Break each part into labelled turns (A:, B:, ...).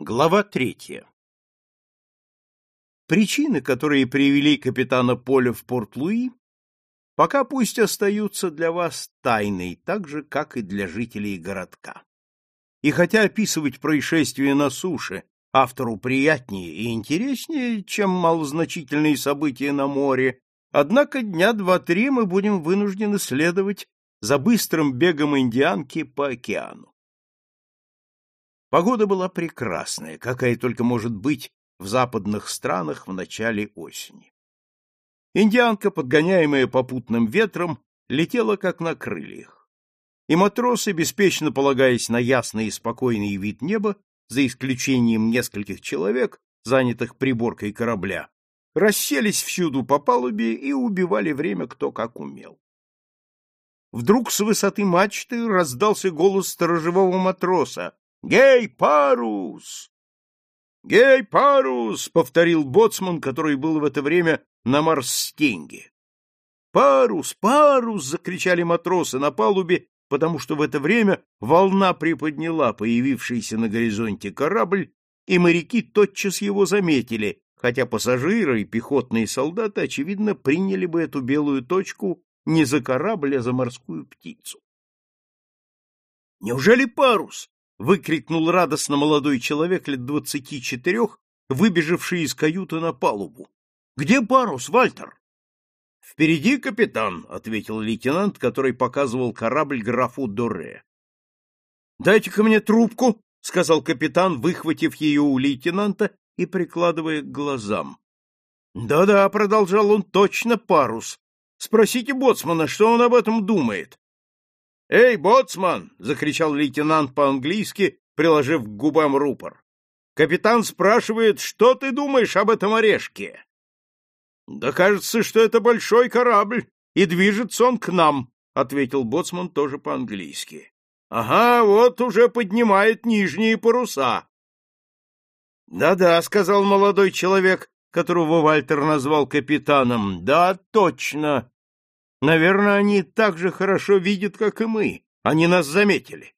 A: Глава третья. Причины, которые привели капитана Поля в Порт-Луи, пока пусть остаются для вас тайной, так же, как и для жителей городка. И хотя описывать происшествия на суше автору приятнее и интереснее, чем малозначительные события на море, однако дня два-три мы будем вынуждены следовать за быстрым бегом индианки по океану. Погода была прекрасная, какая только может быть в западных странах в начале осени. Индианка, подгоняемая попутным ветром, летела как на крыльях. И матросы, беспечно полагаясь на ясный и спокойный вид неба, за исключением нескольких человек, занятых приборкой корабля, расселись всюду по палубе и убивали время кто как умел. Вдруг с высоты мачты раздался голос сторожевого матроса, Гей, парус! Гей, парус! повторил боцман, который был в это время на Марстенге. Парус, парус! закричали матросы на палубе, потому что в это время волна приподняла появившийся на горизонте корабль, и моряки тотчас его заметили, хотя пассажиры и пехотные солдаты, очевидно, приняли бы эту белую точку не за корабль, а за морскую птицу. Неужели парус? Выкрикнул радостно молодой человек лет двадцати четырех, выбежавший из каюты на палубу. Где парус, Вальтер? Впереди капитан, ответил лейтенант, который показывал корабль графу Доре. Дайте-ка мне трубку, сказал капитан, выхватив ее у лейтенанта и прикладывая к глазам. Да-да, продолжал он, точно парус. Спросите боцмана, что он об этом думает. «Эй, боцман!» — закричал лейтенант по-английски, приложив к губам рупор. «Капитан спрашивает, что ты думаешь об этом орешке?» «Да кажется, что это большой корабль, и движется он к нам», — ответил боцман тоже по-английски. «Ага, вот уже поднимает нижние паруса». «Да-да», — сказал молодой человек, которого Вальтер назвал капитаном. «Да, точно. Наверное, они так же хорошо видят, как и мы. Они нас заметили.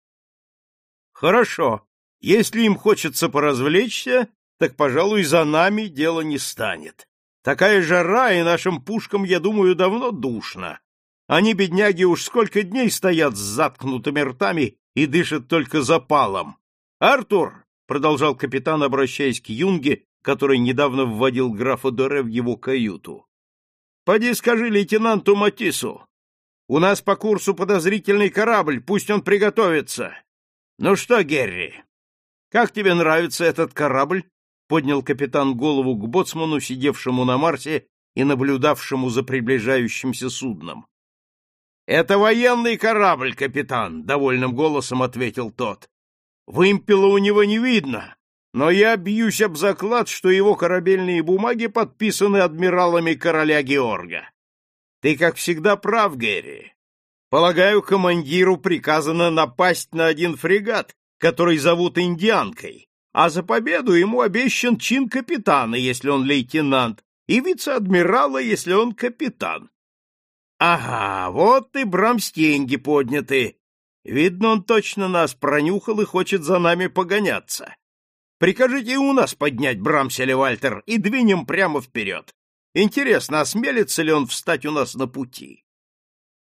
A: Хорошо. Если им хочется поразвлечься, так, пожалуй, за нами дело не станет. Такая жара, и нашим пушкам, я думаю, давно душно. Они, бедняги, уж сколько дней стоят с заткнутыми ртами и дышат только запалом. Артур, — продолжал капитан, обращаясь к Юнге, который недавно вводил графа Доре в его каюту, Поди скажи лейтенанту Матису. У нас по курсу подозрительный корабль, пусть он приготовится. Ну что, Герри, как тебе нравится этот корабль? Поднял капитан голову к боцману, сидевшему на Марсе и наблюдавшему за приближающимся судном. Это военный корабль, капитан, довольным голосом ответил тот. Вымпела у него не видно, но я бьюсь об заклад, что его корабельные бумаги подписаны адмиралами короля Георга. Ты, как всегда, прав, Гэри. Полагаю, командиру приказано напасть на один фрегат, который зовут Индианкой, а за победу ему обещан чин капитана, если он лейтенант, и вице-адмирала, если он капитан. Ага, вот и брамстеньги подняты. Видно, он точно нас пронюхал и хочет за нами погоняться. Прикажите у нас поднять Брамселя, Вальтер, и двинем прямо вперед. Интересно, осмелится ли он встать у нас на пути?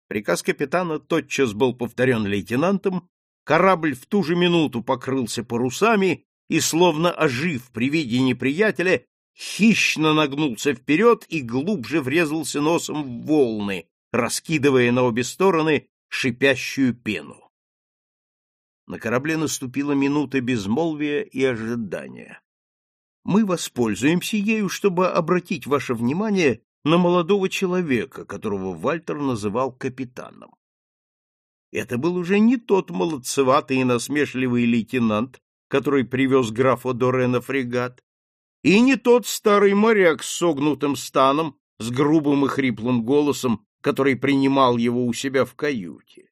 A: Приказ капитана тотчас был повторен лейтенантом, корабль в ту же минуту покрылся парусами и, словно ожив при виде неприятеля, хищно нагнулся вперед и глубже врезался носом в волны, раскидывая на обе стороны шипящую пену. На корабле наступила минута безмолвия и ожидания. Мы воспользуемся ею, чтобы обратить ваше внимание на молодого человека, которого Вальтер называл капитаном. Это был уже не тот молодцеватый и насмешливый лейтенант, который привез графа Дорена фрегат, и не тот старый моряк с согнутым станом, с грубым и хриплым голосом, который принимал его у себя в каюте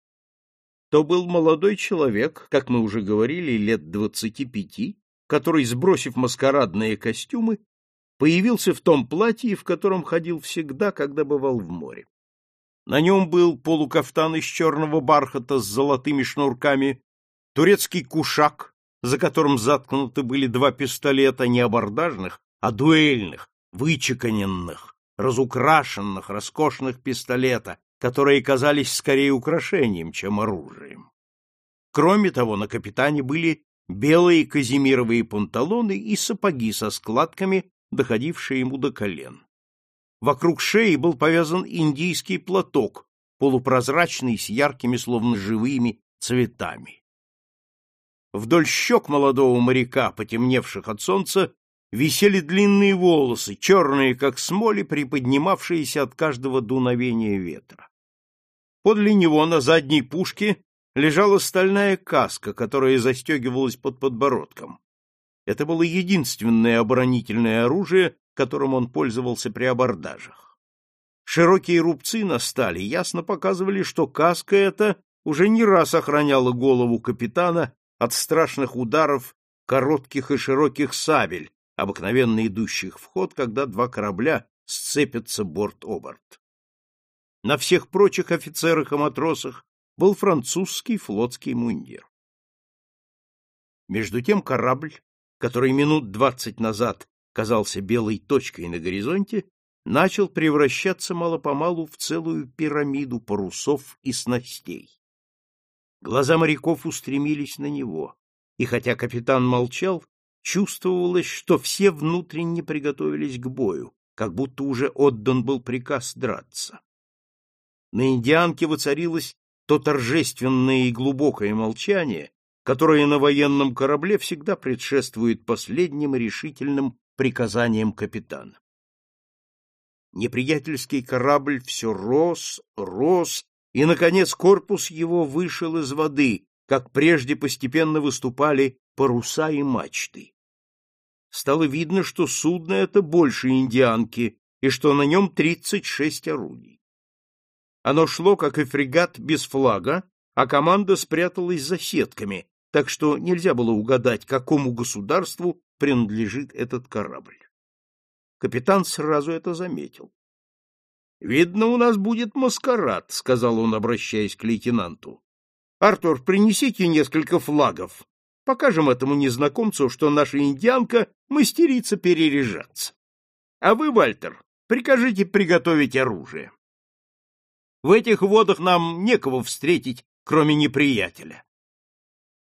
A: то был молодой человек, как мы уже говорили, лет двадцати пяти, который, сбросив маскарадные костюмы, появился в том платье, в котором ходил всегда, когда бывал в море. На нем был полукафтан из черного бархата с золотыми шнурками, турецкий кушак, за которым заткнуты были два пистолета не абордажных, а дуэльных, вычеканенных, разукрашенных, роскошных пистолета, которые казались скорее украшением, чем оружием. Кроме того, на капитане были белые казимировые панталоны и сапоги со складками, доходившие ему до колен. Вокруг шеи был повязан индийский платок, полупрозрачный, с яркими, словно живыми, цветами. Вдоль щек молодого моряка, потемневших от солнца, висели длинные волосы, черные, как смоли, приподнимавшиеся от каждого дуновения ветра. Подле него на задней пушке лежала стальная каска, которая застегивалась под подбородком. Это было единственное оборонительное оружие, которым он пользовался при абордажах. Широкие рубцы на стали ясно показывали, что каска эта уже не раз охраняла голову капитана от страшных ударов коротких и широких сабель, обыкновенно идущих в ход, когда два корабля сцепятся борт-оборт. На всех прочих офицерах и матросах был французский флотский мундир. Между тем корабль, который минут двадцать назад казался белой точкой на горизонте, начал превращаться мало-помалу в целую пирамиду парусов и снастей. Глаза моряков устремились на него, и хотя капитан молчал, чувствовалось, что все внутренне приготовились к бою, как будто уже отдан был приказ драться. На индианке воцарилось то торжественное и глубокое молчание, которое на военном корабле всегда предшествует последним решительным приказаниям капитана. Неприятельский корабль все рос, рос и, наконец, корпус его вышел из воды, как прежде постепенно выступали паруса и мачты. Стало видно, что судно это больше индианки и что на нем тридцать шесть орудий. Оно шло, как и фрегат, без флага, а команда спряталась за сетками, так что нельзя было угадать, какому государству принадлежит этот корабль. Капитан сразу это заметил. — Видно, у нас будет маскарад, — сказал он, обращаясь к лейтенанту. — Артур, принесите несколько флагов. Покажем этому незнакомцу, что наша индианка мастерица переряжаться. А вы, Вальтер, прикажите приготовить оружие. В этих водах нам некого встретить, кроме неприятеля.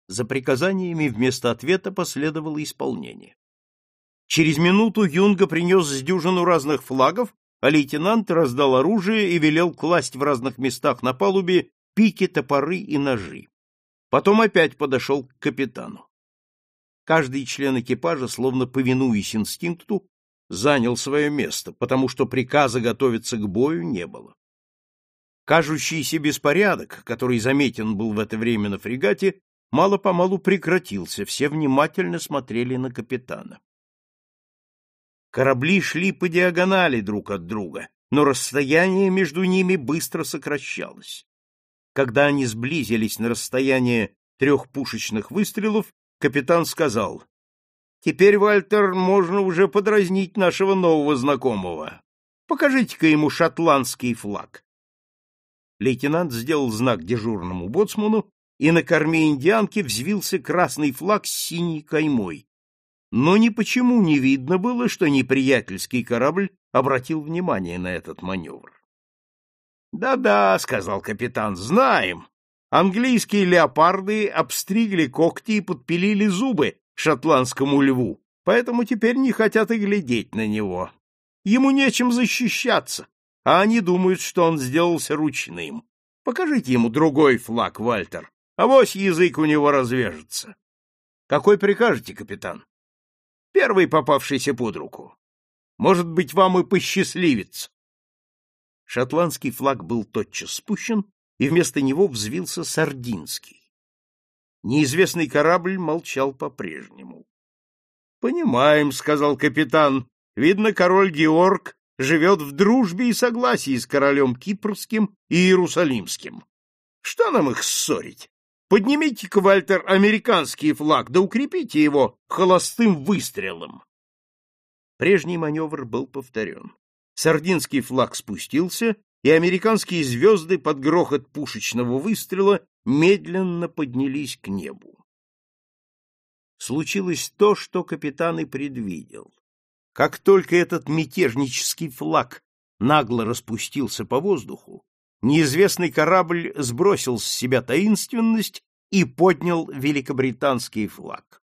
A: За приказаниями вместо ответа последовало исполнение. Через минуту Юнга принес с дюжину разных флагов а лейтенант раздал оружие и велел класть в разных местах на палубе пики, топоры и ножи. Потом опять подошел к капитану. Каждый член экипажа, словно повинуясь инстинкту, занял свое место, потому что приказа готовиться к бою не было. Кажущийся беспорядок, который заметен был в это время на фрегате, мало-помалу прекратился, все внимательно смотрели на капитана. Корабли шли по диагонали друг от друга, но расстояние между ними быстро сокращалось. Когда они сблизились на расстояние трех пушечных выстрелов, капитан сказал, «Теперь, Вальтер, можно уже подразнить нашего нового знакомого. Покажите-ка ему шотландский флаг». Лейтенант сделал знак дежурному боцману, и на корме индианки взвился красный флаг с синей каймой, но ни почему не видно было, что неприятельский корабль обратил внимание на этот маневр. «Да-да», — сказал капитан, — «знаем. Английские леопарды обстригли когти и подпилили зубы шотландскому льву, поэтому теперь не хотят и глядеть на него. Ему нечем защищаться, а они думают, что он сделался ручным. Покажите ему другой флаг, Вальтер, а вось язык у него развяжется. Какой прикажете, капитан? Первый попавшийся под руку. Может быть, вам и посчастливится. Шотландский флаг был тотчас спущен, и вместо него взвился сардинский. Неизвестный корабль молчал по-прежнему. — Понимаем, — сказал капитан. — Видно, король Георг живет в дружбе и согласии с королем Кипрским и Иерусалимским. Что нам их ссорить? Поднимите-ка, Вальтер, американский флаг, да укрепите его холостым выстрелом. Прежний маневр был повторен. Сардинский флаг спустился, и американские звезды под грохот пушечного выстрела медленно поднялись к небу. случилось то, что капитан и предвидел. Как только этот мятежнический флаг нагло распустился по воздуху, неизвестный корабль сбросил с себя таинственность и поднял великобританский флаг.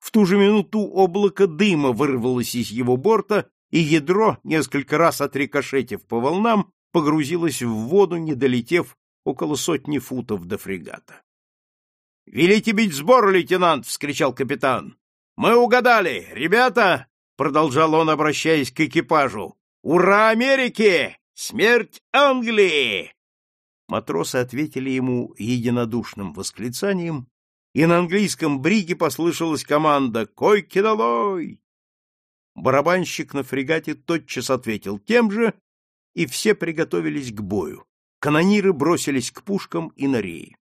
A: В ту же минуту облако дыма вырвалось из его борта, и ядро, несколько раз отрикошетив по волнам, погрузилось в воду, не долетев около сотни футов до фрегата. — Велите бить сбор, лейтенант! — вскричал капитан. — Мы угадали! Ребята, — продолжал он, обращаясь к экипажу, — ура Америке! Смерть Англии! Матросы ответили ему единодушным восклицанием, и на английском бриге послышалась команда «Койки долой!». Барабанщик на фрегате тотчас ответил тем же, и все приготовились к бою. Канониры бросились к пушкам и на реи.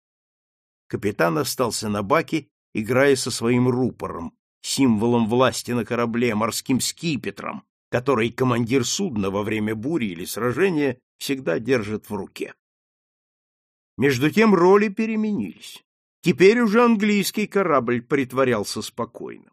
A: Капитан остался на баке, играя со своим рупором, символом власти на корабле, морским скипетром, который командир судна во время бури или сражения всегда держит в руке. Между тем роли переменились. Теперь уже английский корабль притворялся спокойным.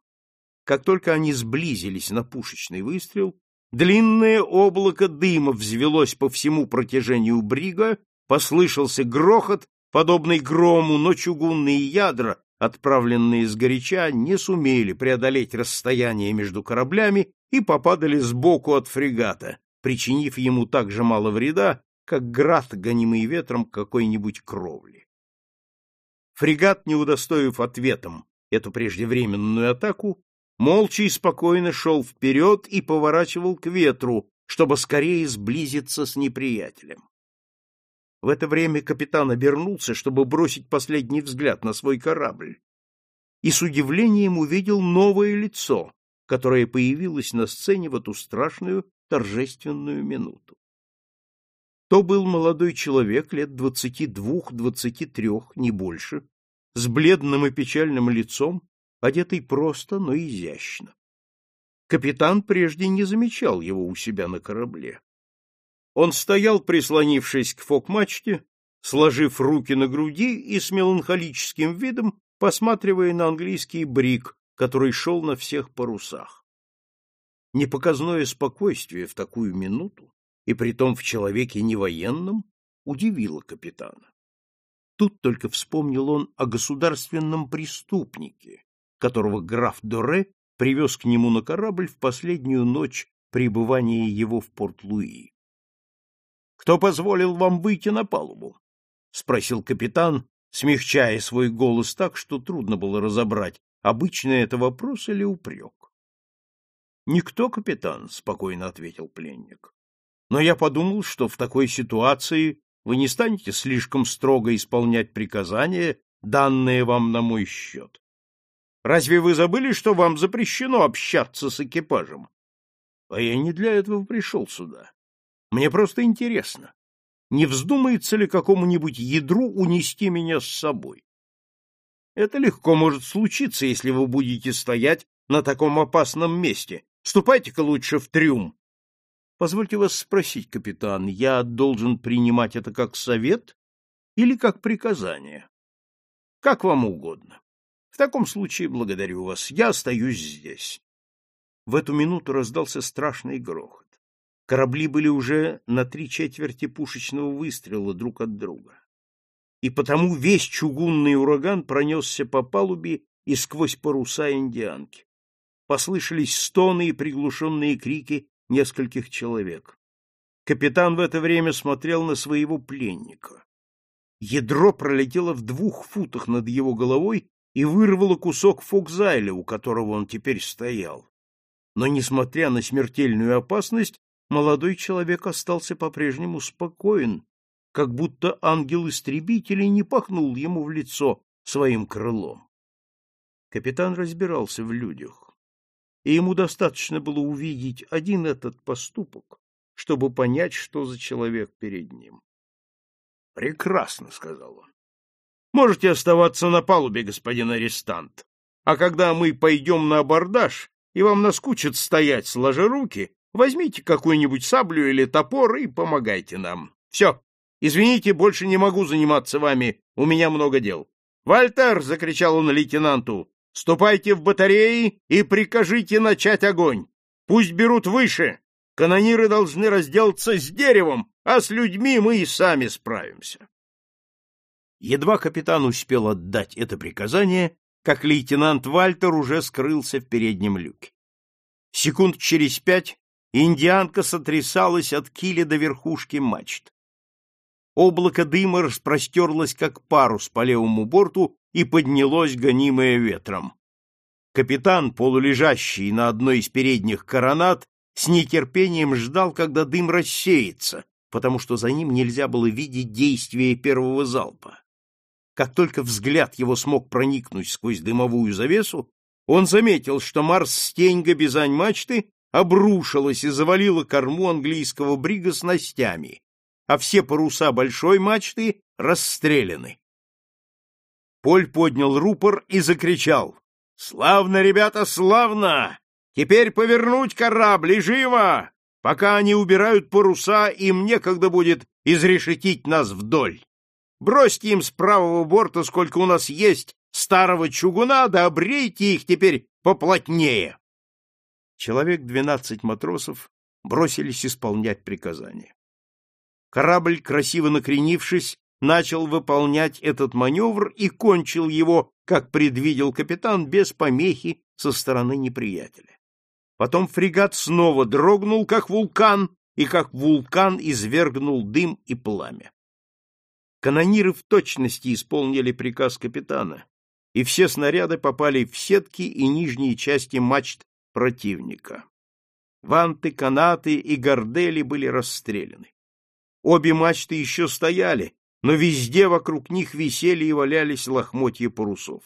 A: Как только они сблизились на пушечный выстрел, длинное облако дыма взвелось по всему протяжению брига, послышался грохот, подобный грому, но чугунные ядра, отправленные сгоряча, не сумели преодолеть расстояние между кораблями и попадали сбоку от фрегата, причинив ему так же мало вреда, как град, гонимый ветром какой-нибудь кровли. Фрегат, не удостоив ответом эту преждевременную атаку, молча и спокойно шел вперед и поворачивал к ветру, чтобы скорее сблизиться с неприятелем. В это время капитан обернулся, чтобы бросить последний взгляд на свой корабль, и с удивлением увидел новое лицо, которое появилось на сцене в эту страшную торжественную минуту. То был молодой человек лет двадцати двух-двадцати трех, не больше, с бледным и печальным лицом, одетый просто, но изящно. Капитан прежде не замечал его у себя на корабле. Он стоял, прислонившись к фок-мачте, сложив руки на груди и с меланхолическим видом посматривая на английский брик, который шел на всех парусах. Непоказное спокойствие в такую минуту, и притом в человеке не военном, удивило капитана. Тут только вспомнил он о государственном преступнике, которого граф Доре привез к нему на корабль в последнюю ночь пребывания его в Порт-Луи. Кто позволил вам выйти на палубу? спросил капитан, смягчая свой голос так, что трудно было разобрать, обычный это вопрос или упрек. Никто, капитан, спокойно ответил пленник. Но я подумал, что в такой ситуации вы не станете слишком строго исполнять приказания, данные вам на мой счет. Разве вы забыли, что вам запрещено общаться с экипажем? А я не для этого пришел сюда. Мне просто интересно, не вздумается ли какому-нибудь ядру унести меня с собой? Это легко может случиться, если вы будете стоять на таком опасном месте. Ступайте-ка лучше в трюм. Позвольте вас спросить, капитан, я должен принимать это как совет или как приказание? Как вам угодно. В таком случае благодарю вас. Я остаюсь здесь. В эту минуту раздался страшный грохот. Корабли были уже на три четверти пушечного выстрела друг от друга. И потому весь чугунный ураган пронесся по палубе и сквозь паруса индианки. Послышались стоны и приглушенные крики нескольких человек. Капитан в это время смотрел на своего пленника. Ядро пролетело в двух футах над его головой и вырвало кусок фокзайля, у которого он теперь стоял. Но, несмотря на смертельную опасность, молодой человек остался по-прежнему спокоен, как будто ангел-истребитель не пахнул ему в лицо своим крылом. Капитан разбирался в людях, и ему достаточно было увидеть один этот поступок, чтобы понять, что за человек перед ним. — Прекрасно, — сказал он. — Можете оставаться на палубе, господин арестант, а когда мы пойдем на абордаж, и вам наскучит стоять, сложа руки, Возьмите какую-нибудь саблю или топор и помогайте нам. Все. Извините, больше не могу заниматься вами. У меня много дел. «Вальтер!» — закричал он лейтенанту. Ступайте в батареи и прикажите начать огонь. Пусть берут выше. Канониры должны разделаться с деревом, а с людьми мы и сами справимся. Едва капитан успел отдать это приказание, как лейтенант Вальтер уже скрылся в переднем люке. Секунд через пять индианка сотрясалась от киля до верхушки мачт. Облако дыма распростерлось, как парус по левому борту, и поднялось, гонимое ветром. Капитан, полулежащий на одной из передних коронат, с нетерпением ждал, когда дым рассеется, потому что за ним нельзя было видеть действия первого залпа. Как только взгляд его смог проникнуть сквозь дымовую завесу, он заметил, что Марс-стеньга Бизань-мачты обрушилась и завалила корму английского брига снастями, а все паруса большой мачты расстреляны. Поль поднял рупор и закричал. — Славно, ребята, славно! Теперь повернуть корабль и живо! Пока они убирают паруса, им некогда будет изрешетить нас вдоль. Бросьте им с правого борта, сколько у нас есть, старого чугуна, да обрейте их теперь поплотнее. Человек двенадцать матросов бросились исполнять приказание. Корабль, красиво накренившись, начал выполнять этот маневр и кончил его, как предвидел капитан, без помехи со стороны неприятеля. Потом фрегат снова дрогнул, как вулкан, и как вулкан извергнул дым и пламя. Канониры в точности исполнили приказ капитана, и все снаряды попали в сетки и нижние части мачт противника. Ванты, канаты и гордели были расстреляны. Обе мачты еще стояли, но везде вокруг них висели и валялись лохмотья парусов.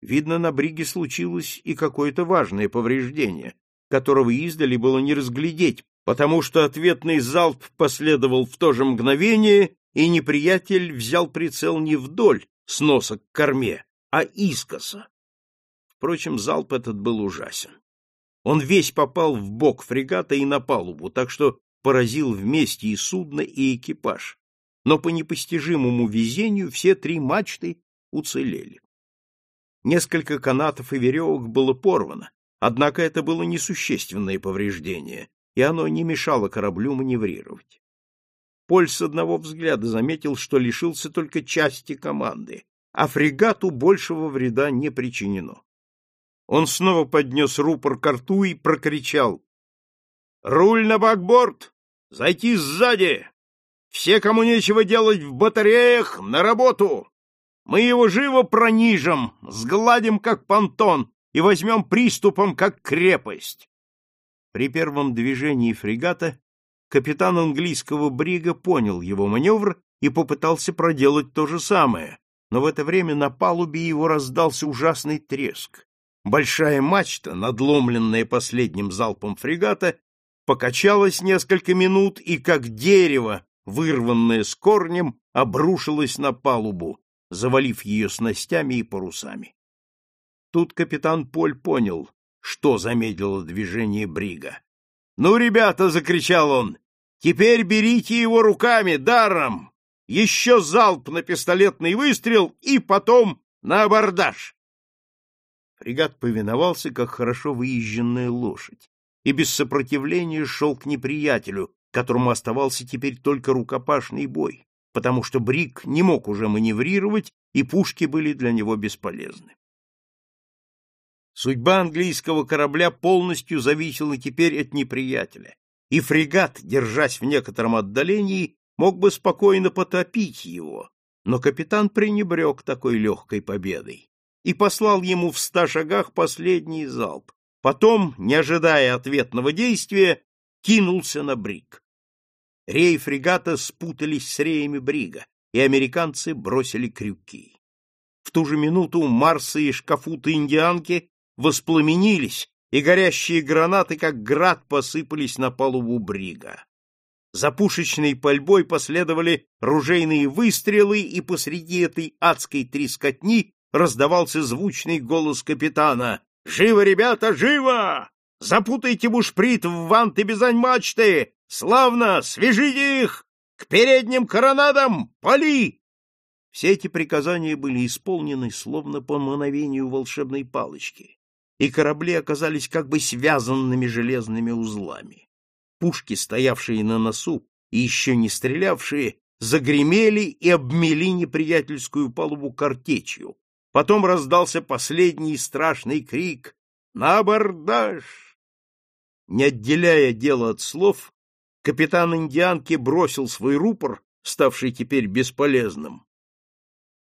A: Видно, на бриге случилось и какое-то важное повреждение, которого издали было не разглядеть, потому что ответный залп последовал в то же мгновение, и неприятель взял прицел не вдоль, с носа к корме, а искоса. Впрочем, залп этот был ужасен. Он весь попал в бок фрегата и на палубу, так что поразил вместе и судно, и экипаж, но по непостижимому везению все три мачты уцелели. Несколько канатов и веревок было порвано, однако это было несущественное повреждение, и оно не мешало кораблю маневрировать. Поль с одного взгляда заметил, что лишился только части команды, а фрегату большего вреда не причинено. Он снова поднес рупор к рту и прокричал. — Руль на бакборд! Зайти сзади! Все, кому нечего делать в батареях, на работу! Мы его живо пронижим, сгладим, как понтон, и возьмем приступом, как крепость. При первом движении фрегата капитан английского брига понял его маневр и попытался проделать то же самое, но в это время на палубе его раздался ужасный треск. Большая мачта, надломленная последним залпом фрегата, покачалась несколько минут и, как дерево, вырванное с корнем, обрушилось на палубу, завалив ее снастями и парусами. Тут капитан Поль понял, что замедлило движение брига. — Ну, ребята, — закричал он, — теперь берите его руками, даром! Еще залп на пистолетный выстрел и потом на абордаж! Фрегат повиновался, как хорошо выезженная лошадь и без сопротивления шел к неприятелю, которому оставался теперь только рукопашный бой, потому что Брик не мог уже маневрировать, и пушки были для него бесполезны. Судьба английского корабля полностью зависела теперь от неприятеля, и фрегат, держась в некотором отдалении, мог бы спокойно потопить его, но капитан пренебрег такой легкой победой и послал ему в ста шагах последний залп, Потом, не ожидая ответного действия, кинулся на бриг. Рей фрегата спутались с реями брига, и американцы бросили крюки. В ту же минуту Марсы и шкафуты индианки воспламенились, и горящие гранаты, как град, посыпались на палубу брига. За пушечной пальбой последовали ружейные выстрелы, и посреди этой адской трескотни раздавался звучный голос капитана Живо, ребята, живо! Запутайте бушприт в ванты бизань мачты! Славно! Свяжите их! К передним коронадам! Пали! Все эти приказания были исполнены словно по мановению волшебной палочки, и корабли оказались как бы связанными железными узлами. Пушки, стоявшие на носу и еще не стрелявшие, загремели и обмели неприятельскую палубу картечью. Потом раздался последний страшный крик «На абордаж!». Не отделяя дело от слов, капитан индианки бросил свой рупор, ставший теперь бесполезным,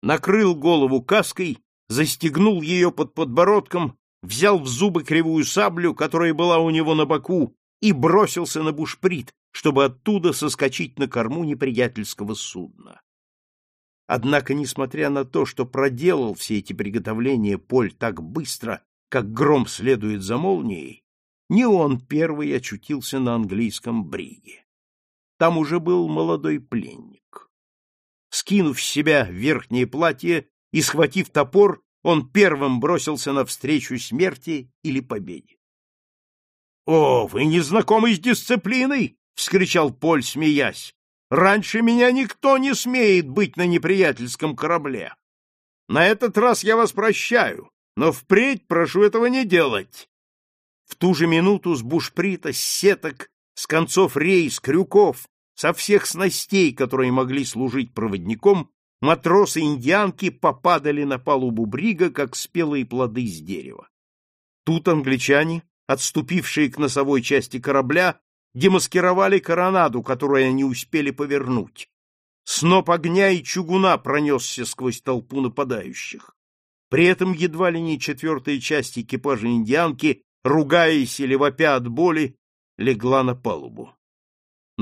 A: накрыл голову каской, застегнул ее под подбородком, взял в зубы кривую саблю, которая была у него на боку, и бросился на бушприт, чтобы оттуда соскочить на корму неприятельского судна. Однако, несмотря на то, что проделал все эти приготовления Поль так быстро, как гром следует за молнией, не он первый очутился на английском бриге. Там уже был молодой пленник. Скинув с себя верхнее платье и схватив топор, он первым бросился навстречу смерти или победе. — О, вы не знакомы с дисциплиной! — вскричал Поль, смеясь. — Раньше меня никто не смеет быть на неприятельском корабле. На этот раз я вас прощаю, но впредь прошу этого не делать. В ту же минуту с бушприта, с сеток, с концов рейс, крюков, со всех снастей, которые могли служить проводником, матросы-индианки попадали на палубу брига, как спелые плоды с дерева. Тут англичане, отступившие к носовой части корабля, демаскировали коронаду, которую они успели повернуть. Сноп огня и чугуна пронесся сквозь толпу нападающих. При этом едва ли не четвертая часть экипажа индианки, ругаясь или вопя от боли, легла на палубу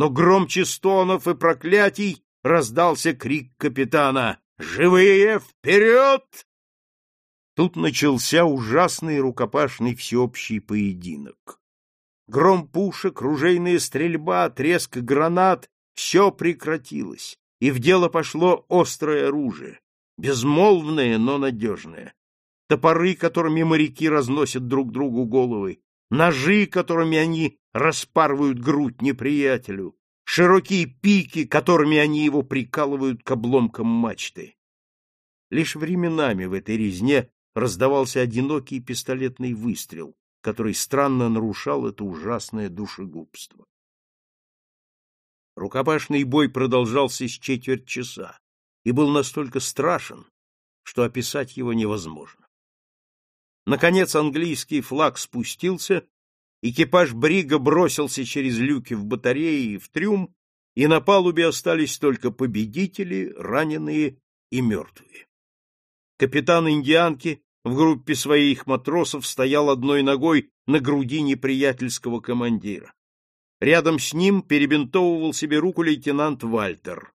A: но громче стонов и проклятий раздался крик капитана «Живые вперед!» Тут начался ужасный рукопашный всеобщий поединок. Гром пушек, ружейная стрельба, треск гранат — все прекратилось, и в дело пошло острое оружие, безмолвное, но надежное. Топоры, которыми моряки разносят друг другу головы, ножи, которыми они распарывают грудь неприятелю, широкие пики, которыми они его прикалывают к обломкам мачты. Лишь временами в этой резне раздавался одинокий пистолетный выстрел, который странно нарушал это ужасное душегубство. Рукопашный бой продолжался с четверть часа и был настолько страшен, что описать его невозможно. Наконец английский флаг спустился, экипаж брига бросился через люки в батареи и в трюм, и на палубе остались только победители, раненые и мертвые. Капитан индианки в группе своих матросов стоял одной ногой на груди неприятельского командира. Рядом с ним перебинтовывал себе руку лейтенант Вальтер.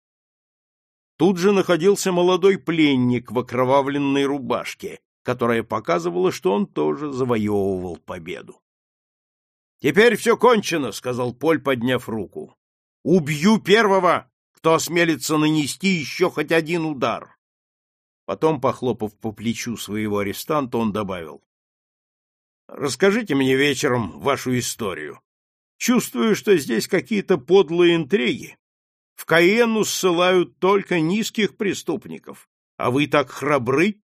A: Тут же находился молодой пленник в окровавленной рубашке, которая показывала, что он тоже завоевывал победу. «Теперь все кончено», — сказал Поль, подняв руку. «Убью первого, кто осмелится нанести еще хоть один удар». Потом, похлопав по плечу своего арестанта, он добавил. «Расскажите мне вечером вашу историю. Чувствую, что здесь какие-то подлые интриги. В Каену ссылают только низких преступников, а вы так храбры,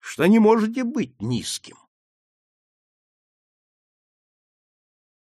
A: что не можете быть низким.